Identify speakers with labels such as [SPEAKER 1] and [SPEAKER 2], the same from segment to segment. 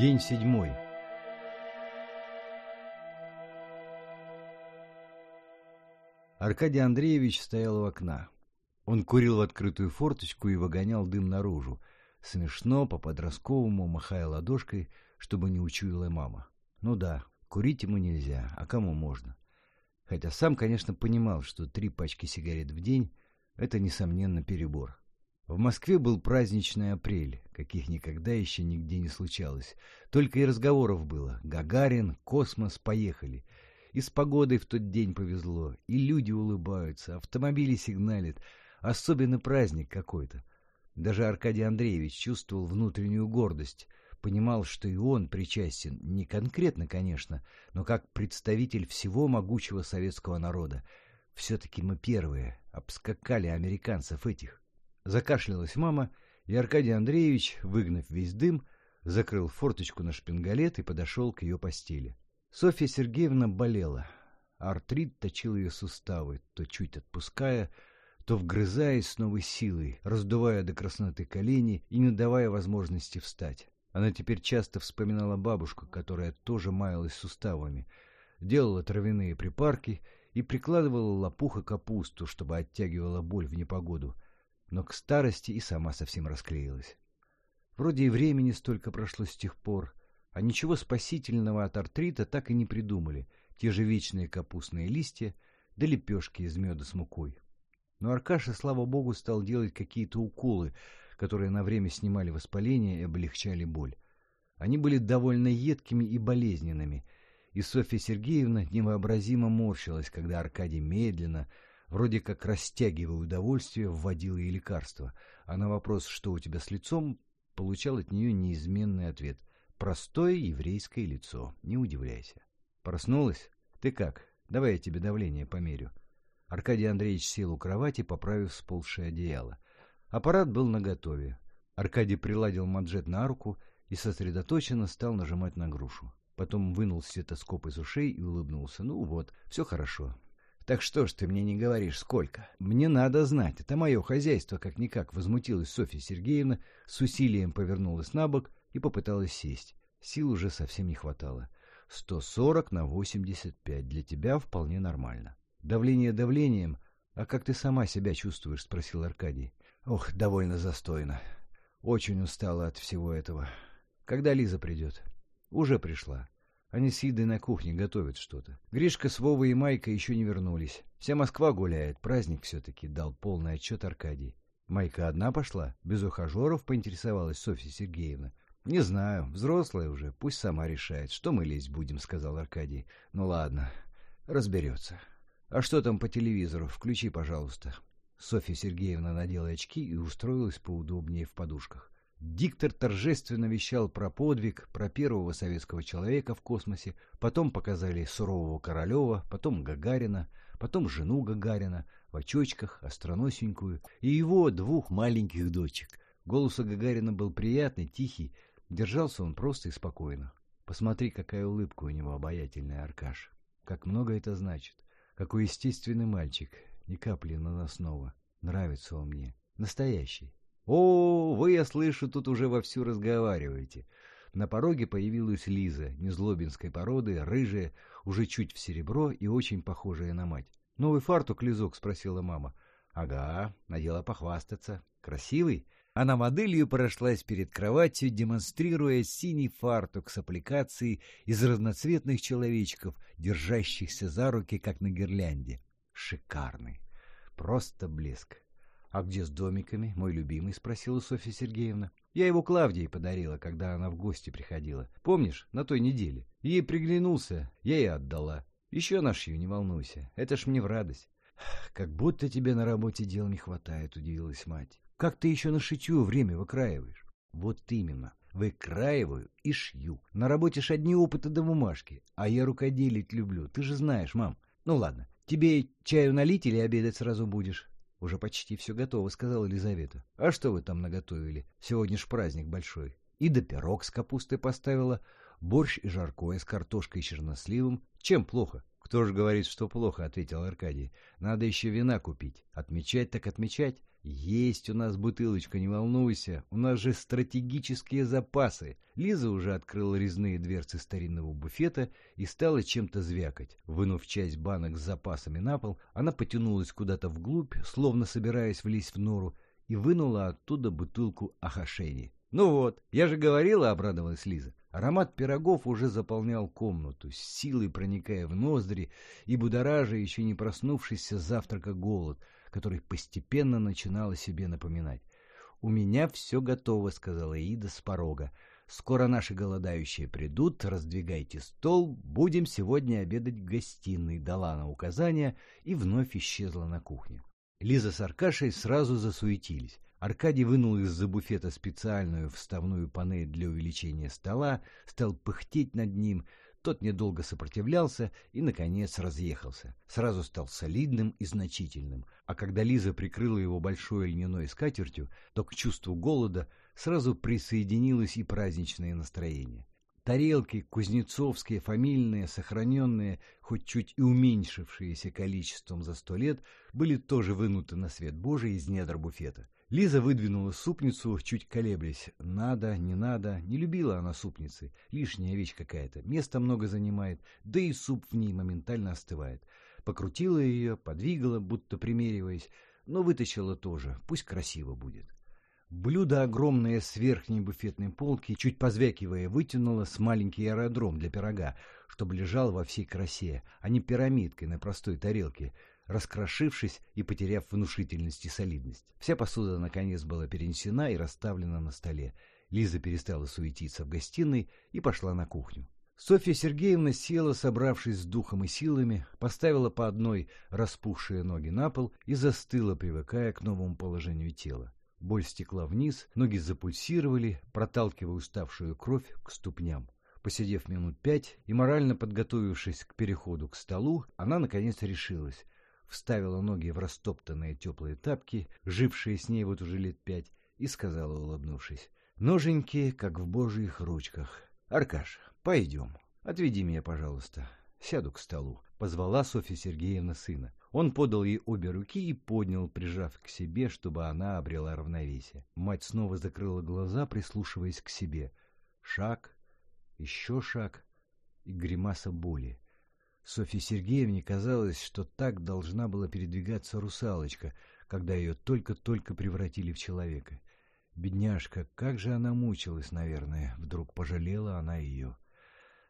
[SPEAKER 1] День седьмой. Аркадий Андреевич стоял у окна. Он курил в открытую форточку и выгонял дым наружу, смешно, по-подростковому, махая ладошкой, чтобы не учуяла мама. Ну да, курить ему нельзя, а кому можно? Хотя сам, конечно, понимал, что три пачки сигарет в день — это, несомненно, перебор. В Москве был праздничный апрель, каких никогда еще нигде не случалось. Только и разговоров было. Гагарин, космос, поехали. И с погодой в тот день повезло, и люди улыбаются, автомобили сигналят. Особенный праздник какой-то. Даже Аркадий Андреевич чувствовал внутреннюю гордость, понимал, что и он причастен, не конкретно, конечно, но как представитель всего могучего советского народа. Все-таки мы первые, обскакали американцев этих. Закашлялась мама, и Аркадий Андреевич, выгнав весь дым, закрыл форточку на шпингалет и подошел к ее постели. Софья Сергеевна болела. Артрит точил ее суставы, то чуть отпуская, то вгрызаясь с новой силой, раздувая до красноты колени и не давая возможности встать. Она теперь часто вспоминала бабушку, которая тоже маялась суставами, делала травяные припарки и прикладывала лопух и капусту, чтобы оттягивала боль в непогоду — но к старости и сама совсем расклеилась. Вроде и времени столько прошло с тех пор, а ничего спасительного от артрита так и не придумали, те же вечные капустные листья да лепешки из меда с мукой. Но Аркаша, слава богу, стал делать какие-то уколы, которые на время снимали воспаление и облегчали боль. Они были довольно едкими и болезненными, и Софья Сергеевна невообразимо морщилась, когда Аркадий медленно, вроде как растягивая удовольствие, вводил ей лекарство, а на вопрос «что у тебя с лицом?» получал от нее неизменный ответ «простое еврейское лицо, не удивляйся». «Проснулась? Ты как? Давай я тебе давление померю». Аркадий Андреевич сел у кровати, поправив сползшее одеяло. Аппарат был наготове. Аркадий приладил манжет на руку и сосредоточенно стал нажимать на грушу. Потом вынул стетоскоп из ушей и улыбнулся. «Ну вот, все хорошо. Так что ж ты мне не говоришь, сколько? Мне надо знать, это мое хозяйство, как-никак, возмутилась Софья Сергеевна, с усилием повернулась на бок и попыталась сесть. Сил уже совсем не хватало. Сто сорок на восемьдесят пять для тебя вполне нормально. Давление давлением, а как ты сама себя чувствуешь? спросил Аркадий. Ох, довольно застойно. Очень устала от всего этого. Когда Лиза придет? Уже пришла. Они с Идой на кухне готовят что-то. Гришка с Вовой и Майкой еще не вернулись. Вся Москва гуляет, праздник все-таки, дал полный отчет Аркадий. Майка одна пошла, без ухажеров поинтересовалась Софья Сергеевна. «Не знаю, взрослая уже, пусть сама решает, что мы лезть будем», — сказал Аркадий. «Ну ладно, разберется». «А что там по телевизору? Включи, пожалуйста». Софья Сергеевна надела очки и устроилась поудобнее в подушках. Диктор торжественно вещал про подвиг, про первого советского человека в космосе, потом показали сурового Королева, потом Гагарина, потом жену Гагарина, в очочках, остроносенькую, и его двух маленьких дочек. Голос у Гагарина был приятный, тихий, держался он просто и спокойно. Посмотри, какая улыбка у него обаятельная, Аркаш. Как много это значит. Какой естественный мальчик, ни капли наносного. Нравится он мне. Настоящий. «О, вы, я слышу, тут уже вовсю разговариваете». На пороге появилась Лиза, незлобинской породы, рыжая, уже чуть в серебро и очень похожая на мать. «Новый фартук, Лизок?» — спросила мама. «Ага, надела похвастаться. Красивый?» Она моделью прошлась перед кроватью, демонстрируя синий фартук с аппликацией из разноцветных человечков, держащихся за руки, как на гирлянде. Шикарный. Просто блеск. «А где с домиками, мой любимый?» — спросила Софья Сергеевна. «Я его Клавдии подарила, когда она в гости приходила. Помнишь, на той неделе? Ей приглянулся, я ей отдала. Еще нашью, не волнуйся. Это ж мне в радость». «Как будто тебе на работе дел не хватает», — удивилась мать. «Как ты еще на шитье время выкраиваешь?» «Вот именно. Выкраиваю и шью. На работе ж одни опыты до бумажки, а я рукоделить люблю, ты же знаешь, мам. Ну ладно, тебе чаю налить или обедать сразу будешь?» «Уже почти все готово», — сказала Елизавета. «А что вы там наготовили? Сегодня ж праздник большой». И до пирог с капустой поставила, борщ и жаркое с картошкой и черносливом. Чем плохо? «Кто ж говорит, что плохо?» — ответил Аркадий. «Надо еще вина купить. Отмечать так отмечать. Есть у нас бутылочка, не волнуйся. У нас же стратегические запасы». Лиза уже открыла резные дверцы старинного буфета и стала чем-то звякать. Вынув часть банок с запасами на пол, она потянулась куда-то вглубь, словно собираясь влезть в нору, и вынула оттуда бутылку ахашени. «Ну вот, я же говорила», — обрадовалась Лиза. Аромат пирогов уже заполнял комнату, с силой проникая в ноздри и будоража еще не проснувшийся завтрака голод, который постепенно начинал о себе напоминать. «У меня все готово», — сказала Ида с порога. «Скоро наши голодающие придут, раздвигайте стол, будем сегодня обедать в гостиной», — дала она указания и вновь исчезла на кухне. Лиза с Аркашей сразу засуетились. Аркадий вынул из-за буфета специальную вставную панель для увеличения стола, стал пыхтеть над ним. Тот недолго сопротивлялся и, наконец, разъехался. Сразу стал солидным и значительным. А когда Лиза прикрыла его большой льняной скатертью, то к чувству голода сразу присоединилось и праздничное настроение. Тарелки, кузнецовские, фамильные, сохраненные, хоть чуть и уменьшившиеся количеством за сто лет, были тоже вынуты на свет Божий из недр буфета. Лиза выдвинула супницу, чуть колеблясь. Надо, не надо. Не любила она супницы. Лишняя вещь какая-то. Места много занимает, да и суп в ней моментально остывает. Покрутила ее, подвигала, будто примериваясь, но вытащила тоже. Пусть красиво будет. Блюдо огромное с верхней буфетной полки, чуть позвякивая, вытянуло с маленький аэродром для пирога, чтобы лежал во всей красе, а не пирамидкой на простой тарелке, раскрошившись и потеряв внушительность и солидность. Вся посуда, наконец, была перенесена и расставлена на столе. Лиза перестала суетиться в гостиной и пошла на кухню. Софья Сергеевна села, собравшись с духом и силами, поставила по одной распухшие ноги на пол и застыла, привыкая к новому положению тела. Боль стекла вниз, ноги запульсировали, проталкивая уставшую кровь к ступням. Посидев минут пять и морально подготовившись к переходу к столу, она, наконец, решилась вставила ноги в растоптанные теплые тапки, жившие с ней вот уже лет пять, и сказала, улыбнувшись, «Ноженьки, как в божьих ручках. Аркаш, пойдем. Отведи меня, пожалуйста. Сяду к столу», — позвала Софья Сергеевна сына. Он подал ей обе руки и поднял, прижав к себе, чтобы она обрела равновесие. Мать снова закрыла глаза, прислушиваясь к себе. Шаг, еще шаг и гримаса боли. Софье Сергеевне казалось, что так должна была передвигаться русалочка, когда ее только-только превратили в человека. Бедняжка, как же она мучилась, наверное, вдруг пожалела она ее.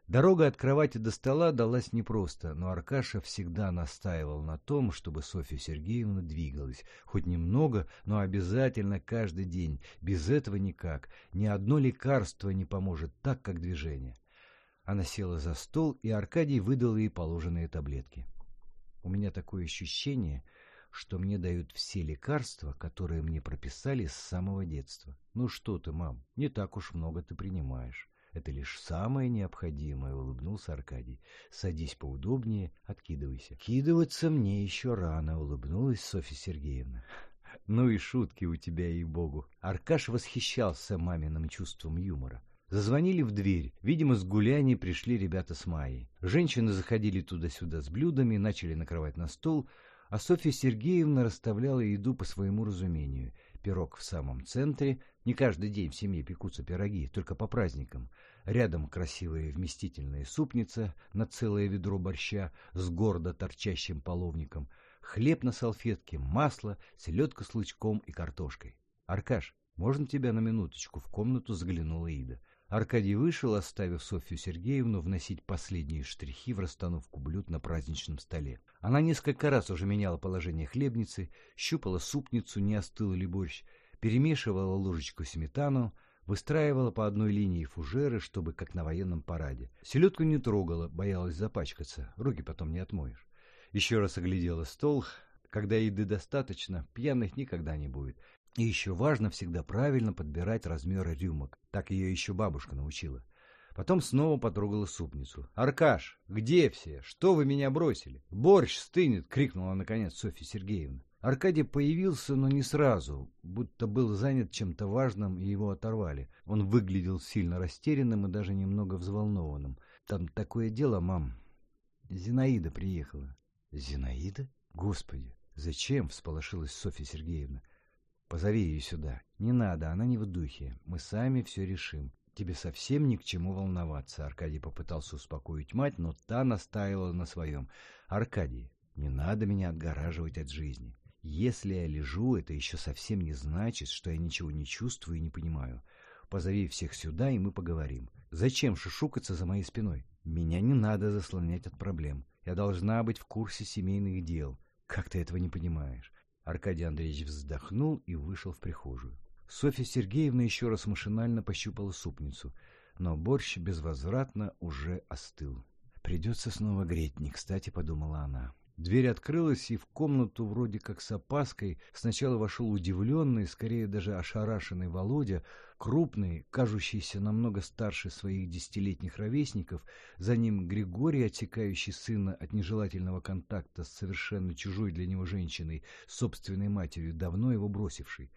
[SPEAKER 1] Дорога от кровати до стола далась непросто, но Аркаша всегда настаивал на том, чтобы Софья Сергеевна двигалась, хоть немного, но обязательно каждый день, без этого никак, ни одно лекарство не поможет так, как движение. Она села за стол, и Аркадий выдал ей положенные таблетки. У меня такое ощущение, что мне дают все лекарства, которые мне прописали с самого детства. Ну что ты, мам, не так уж много ты принимаешь. Это лишь самое необходимое, улыбнулся Аркадий. Садись поудобнее, откидывайся. Кидываться мне еще рано, улыбнулась Софья Сергеевна. Ну и шутки у тебя, ей-богу. Аркаш восхищался маминым чувством юмора. Зазвонили в дверь. Видимо, с гуляний пришли ребята с Майей. Женщины заходили туда-сюда с блюдами, начали накрывать на стол, а Софья Сергеевна расставляла еду по своему разумению. Пирог в самом центре. Не каждый день в семье пекутся пироги, только по праздникам. Рядом красивая вместительная супница на целое ведро борща с гордо торчащим половником. Хлеб на салфетке, масло, селедка с лучком и картошкой. «Аркаш, можно тебя на минуточку?» В комнату заглянула Ида. Аркадий вышел, оставив Софью Сергеевну вносить последние штрихи в расстановку блюд на праздничном столе. Она несколько раз уже меняла положение хлебницы, щупала супницу, не остыл ли борщ, перемешивала ложечку сметану, выстраивала по одной линии фужеры, чтобы как на военном параде. Селедку не трогала, боялась запачкаться, руки потом не отмоешь. Еще раз оглядела стол. Когда еды достаточно, пьяных никогда не будет. И еще важно всегда правильно подбирать размеры рюмок. Так ее еще бабушка научила. Потом снова потрогала супницу. «Аркаш, где все? Что вы меня бросили? Борщ стынет!» — крикнула наконец Софья Сергеевна. Аркадий появился, но не сразу, будто был занят чем-то важным, и его оторвали. Он выглядел сильно растерянным и даже немного взволнованным. «Там такое дело, мам. Зинаида приехала. Зинаида? Господи, зачем? Всполошилась Софья Сергеевна. Позови ее сюда. Не надо, она не в духе. Мы сами все решим. Тебе совсем ни к чему волноваться. Аркадий попытался успокоить мать, но та настаивала на своем. Аркадий, не надо меня отгораживать от жизни. Если я лежу, это еще совсем не значит, что я ничего не чувствую и не понимаю. Позови всех сюда, и мы поговорим. Зачем шушукаться за моей спиной? Меня не надо заслонять от проблем. Я должна быть в курсе семейных дел. Как ты этого не понимаешь? Аркадий Андреевич вздохнул и вышел в прихожую. Софья Сергеевна еще раз машинально пощупала супницу, но борщ безвозвратно уже остыл. «Придется снова греть, не кстати», — подумала она. Дверь открылась, и в комнату вроде как с опаской сначала вошел удивленный, скорее даже ошарашенный Володя, крупный, кажущийся намного старше своих десятилетних ровесников, за ним Григорий, отсекающий сына от нежелательного контакта с совершенно чужой для него женщиной, собственной матерью, давно его бросившей.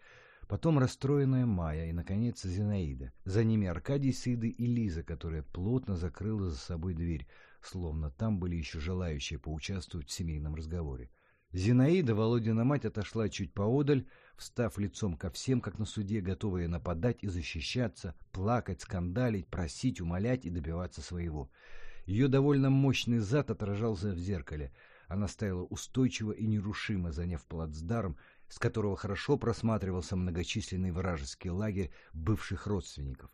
[SPEAKER 1] Потом расстроенная Майя и, наконец, Зинаида. За ними Аркадий с Идой и Лиза, которая плотно закрыла за собой дверь, словно там были еще желающие поучаствовать в семейном разговоре. Зинаида, Володина мать, отошла чуть поодаль, встав лицом ко всем, как на суде, готовая нападать и защищаться, плакать, скандалить, просить, умолять и добиваться своего. Ее довольно мощный зад отражался в зеркале. Она стояла устойчиво и нерушимо, заняв плацдарм, с которого хорошо просматривался многочисленный вражеский лагерь бывших родственников —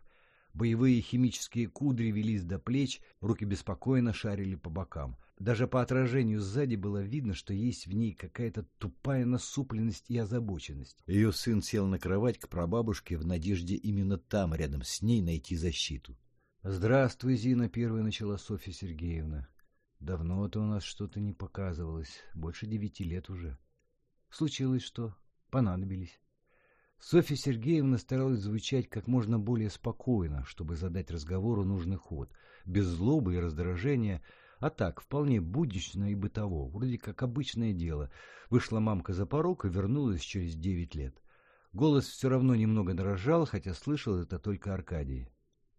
[SPEAKER 1] Боевые химические кудри велись до плеч, руки беспокойно шарили по бокам. Даже по отражению сзади было видно, что есть в ней какая-то тупая насупленность и озабоченность. Ее сын сел на кровать к прабабушке в надежде именно там, рядом с ней, найти защиту. «Здравствуй, Зина», — первая начала Софья Сергеевна. «Давно-то у нас что-то не показывалось, больше девяти лет уже. Случилось что? Понадобились». Софья Сергеевна старалась звучать как можно более спокойно, чтобы задать разговору нужный ход, без злобы и раздражения, а так, вполне буднично и бытово, вроде как обычное дело. Вышла мамка за порог и вернулась через девять лет. Голос все равно немного дрожал, хотя слышал это только Аркадий.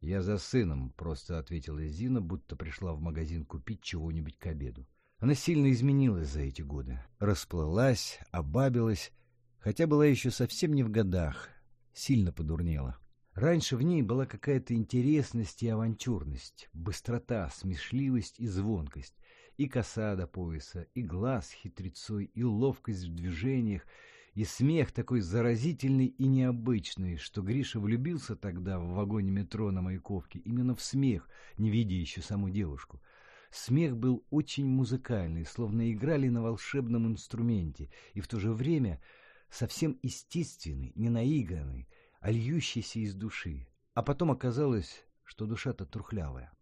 [SPEAKER 1] «Я за сыном», — просто ответила Зина, будто пришла в магазин купить чего-нибудь к обеду. Она сильно изменилась за эти годы. Расплылась, обабилась, хотя была еще совсем не в годах, сильно подурнела. Раньше в ней была какая-то интересность и авантюрность, быстрота, смешливость и звонкость, и коса до пояса, и глаз хитрецой, и ловкость в движениях, и смех такой заразительный и необычный, что Гриша влюбился тогда в вагоне метро на Маяковке именно в смех, не видя еще саму девушку. Смех был очень музыкальный, словно играли на волшебном инструменте, и в то же время совсем естественный, не наигранный, а из души. А потом оказалось, что душа-то трухлявая.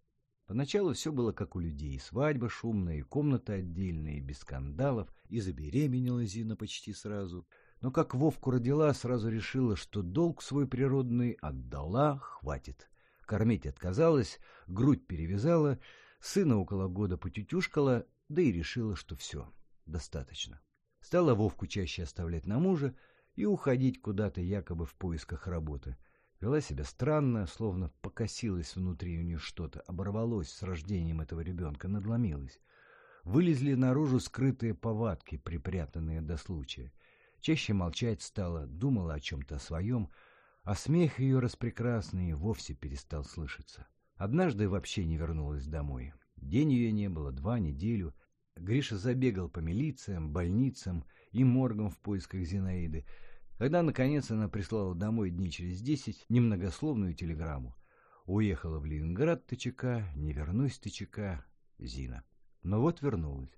[SPEAKER 1] Поначалу все было как у людей. Свадьба шумная, комната отдельная, без скандалов. И забеременела Зина почти сразу. Но как Вовку родила, сразу решила, что долг свой природный отдала, хватит. Кормить отказалась, грудь перевязала, сына около года потютюшкала, да и решила, что все, достаточно. Стала Вовку чаще оставлять на мужа и уходить куда-то якобы в поисках работы. Вела себя странно, словно покосилась внутри у нее что-то, оборвалось с рождением этого ребенка, надломилось. Вылезли наружу скрытые повадки, припрятанные до случая. Чаще молчать стала, думала о чем-то своем, а смех ее распрекрасный вовсе перестал слышаться. Однажды вообще не вернулась домой. День ее не было, два, неделю. Гриша забегал по милициям, больницам и моргам в поисках Зинаиды. Когда, наконец, она прислала домой дней через десять немногословную телеграмму. Уехала в Ленинград ТЧК, не вернусь ТЧК, Зина. Но вот вернулась.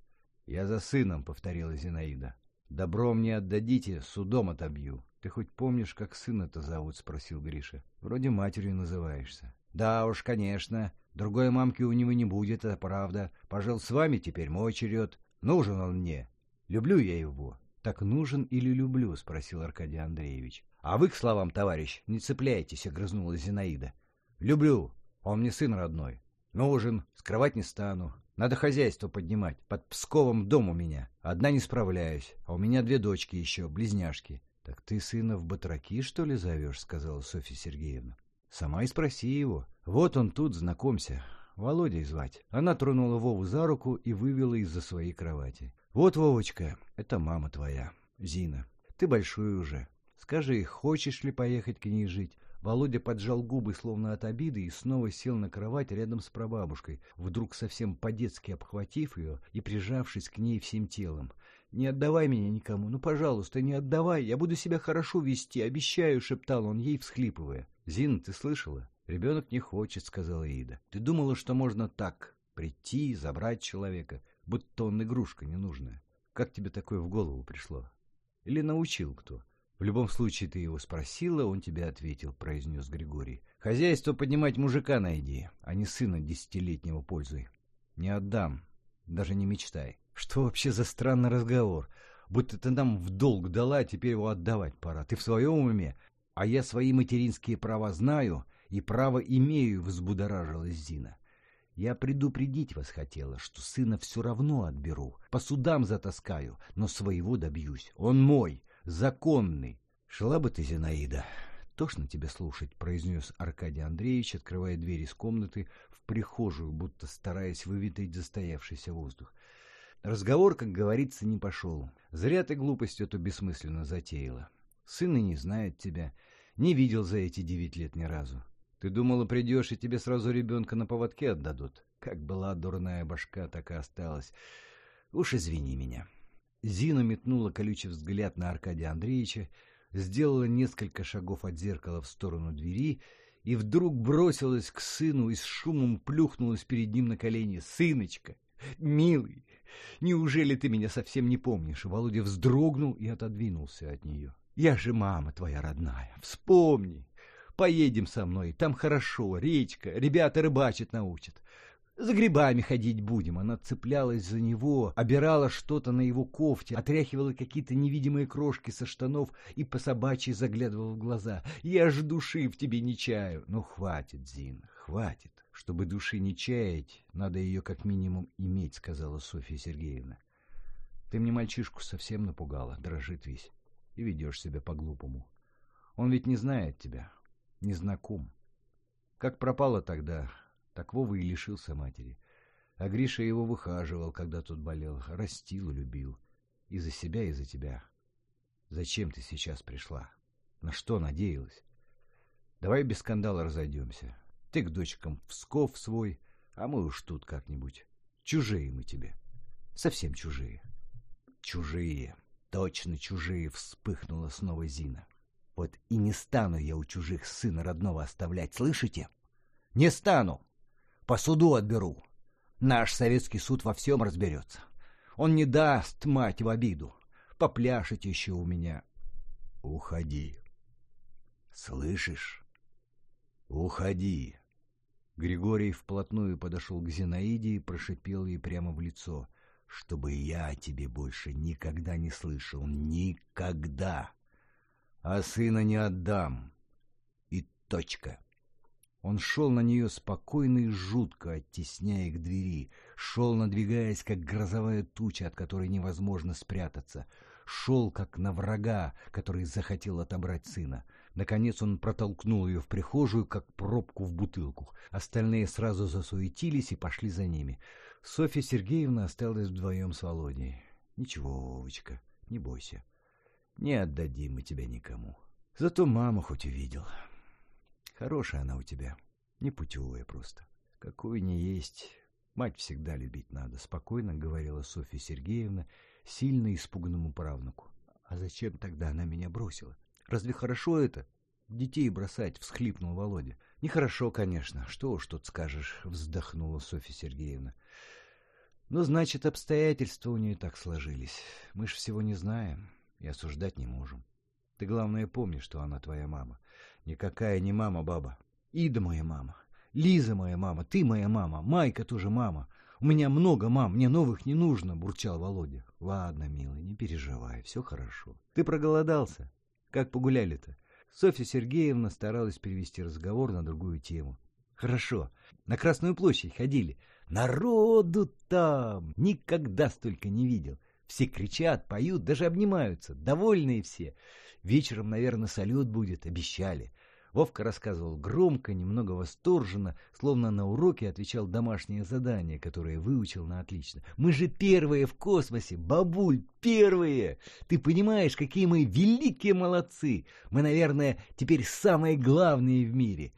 [SPEAKER 1] «Я за сыном», — повторила Зинаида. «Добро мне отдадите, судом отобью». «Ты хоть помнишь, как сына-то зовут?» — спросил Гриша. «Вроде матерью называешься». «Да уж, конечно. Другой мамки у него не будет, это правда. Пожил с вами, теперь мой черед. Нужен он мне. Люблю я его. Так нужен или люблю? Спросил Аркадий Андреевич. А вы к словам, товарищ, не цепляйтесь, огрызнулась Зинаида. Люблю. Он мне сын родной. Нужен. Скрывать не стану. Надо хозяйство поднимать. Под Псковом дом у меня. Одна не справляюсь. А у меня две дочки еще, близняшки. — Так ты сына в батраки, что ли, зовешь? — сказала Софья Сергеевна. Сама и спроси его. Вот он тут, знакомься. Володей звать. Она тронула Вову за руку и вывела из-за своей кровати. Вот, Вовочка, это мама твоя, Зина. Ты большой уже. Скажи, хочешь ли поехать к ней жить? Володя поджал губы, словно от обиды, и снова сел на кровать рядом с прабабушкой, вдруг совсем по-детски обхватив ее и прижавшись к ней всем телом. «Не отдавай меня никому, ну, пожалуйста, не отдавай, я буду себя хорошо вести, обещаю», — шептал он ей, всхлипывая. «Зина, ты слышала? Ребенок не хочет», — сказала Ида. «Ты думала, что можно так, прийти, забрать человека, будто он игрушка ненужная? Как тебе такое в голову пришло? Или научил кто?» В любом случае ты его спросила, он тебе ответил, произнес Григорий. Хозяйство поднимать мужика найди, а не сына десятилетнего пользуй. Не отдам, даже не мечтай. Что вообще за странный разговор? Будто ты нам в долг дала, а теперь его отдавать пора. Ты в своем уме? А я свои материнские права знаю и право имею, взбудоражилась Зина. Я предупредить вас хотела, что сына все равно отберу, по судам затаскаю, но своего добьюсь. Он мой, законный. Шла бы ты, Зинаида. Тошно тебе слушать, произнес Аркадий Андреевич, открывая дверь из комнаты в прихожую, будто стараясь выведать застоявшийся воздух. Разговор, как говорится, не пошел. Зря ты глупость эту бессмысленно затеяла. Сын и не знает тебя, не видел за эти девять лет ни разу. Ты думала, придешь, и тебе сразу ребенка на поводке отдадут. Как была дурная башка, так и осталась. Уж извини меня. Зина метнула колючий взгляд на Аркадия Андреевича, сделала несколько шагов от зеркала в сторону двери и вдруг бросилась к сыну и с шумом плюхнулась перед ним на колени. «Сыночка! Милый! Неужели ты меня совсем не помнишь?» Володя вздрогнул и отодвинулся от нее. «Я же мама твоя родная! Вспомни! Поедем со мной, там хорошо, речка, ребята рыбачить научат. За грибами ходить будем. Она цеплялась за него, обирала что-то на его кофте, отряхивала какие-то невидимые крошки со штанов и по собачьи заглядывала в глаза. Я ж души в тебе не чаю. Ну, хватит, Зин, хватит. Чтобы души не чаять, надо ее как минимум иметь, сказала Софья Сергеевна. Ты мне мальчишку совсем напугала, дрожит весь, и ведешь себя по-глупому. Он ведь не знает тебя, не знаком. Как пропала тогда, так Вова и лишился матери. А Гриша его выхаживал, когда тот болел, растил и любил. И за себя, и за тебя. Зачем ты сейчас пришла? На что надеялась? Давай без скандала разойдемся. Ты к дочкам в сков свой, а мы уж тут как-нибудь. Чужие мы тебе. Совсем чужие. Чужие. Точно чужие, вспыхнула снова Зина. Вот и не стану я у чужих сына родного оставлять, слышите? Не стану! По суду отберу. Наш советский суд во всем разберется. Он не даст мать в обиду. Попляшете еще у меня. Уходи. Слышишь? Уходи. Григорий вплотную подошел к Зинаиде и прошипел ей прямо в лицо, чтобы я о тебе больше никогда не слышал. Никогда. А сына не отдам. И точка. Он шел на нее спокойно и жутко, оттесняя к двери, шел, надвигаясь, как грозовая туча, от которой невозможно спрятаться, шел, как на врага, который захотел отобрать сына. Наконец он протолкнул ее в прихожую, как пробку в бутылку. Остальные сразу засуетились и пошли за ними. Софья Сергеевна осталась вдвоем с Володей. «Ничего, Вовочка, не бойся. Не отдадим мы тебя никому. Зато маму хоть увидел». Хорошая она у тебя, непутевая просто. Какую не есть. Мать всегда любить надо, спокойно говорила Софья Сергеевна сильно испуганному правнуку. А зачем тогда она меня бросила? Разве хорошо это? Детей бросать, всхлипнул Володя. Нехорошо, конечно. Что уж тут скажешь, вздохнула Софья Сергеевна. Ну, значит, обстоятельства у нее так сложились. Мы ж всего не знаем и осуждать не можем. Ты, главное, помни, что она твоя мама. Никакая не мама, баба. Ида моя мама. Лиза моя мама. Ты моя мама. Майка тоже мама. У меня много мам, мне новых не нужно, бурчал Володя. Ладно, милый, не переживай, все хорошо. Ты проголодался? Как погуляли-то? Софья Сергеевна старалась перевести разговор на другую тему. Хорошо. На Красную площадь ходили. Народу там! Никогда столько не видел. Все кричат, поют, даже обнимаются. Довольные все. Вечером, наверное, салют будет, обещали. Вовка рассказывал громко, немного восторженно, словно на уроке отвечал домашнее задание, которое выучил на отлично. «Мы же первые в космосе, бабуль, первые! Ты понимаешь, какие мы великие молодцы! Мы, наверное, теперь самые главные в мире!»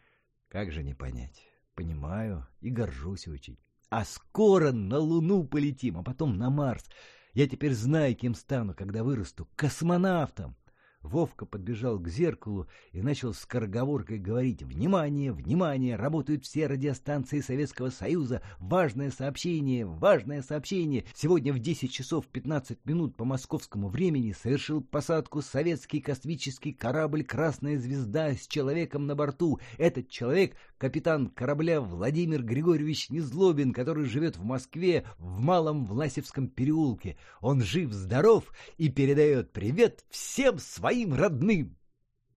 [SPEAKER 1] Как же не понять? Понимаю и горжусь очень. А скоро на Луну полетим, а потом на Марс. Я теперь знаю, кем стану, когда вырасту. Космонавтом. Вовка подбежал к зеркалу и начал скороговоркой говорить «Внимание! Внимание! Работают все радиостанции Советского Союза! Важное сообщение! Важное сообщение! Сегодня в 10 часов 15 минут по московскому времени совершил посадку советский космический корабль «Красная звезда» с человеком на борту. Этот человек — капитан корабля Владимир Григорьевич Незлобин, который живет в Москве в Малом Власевском переулке. Он жив-здоров и передает привет всем своим родным.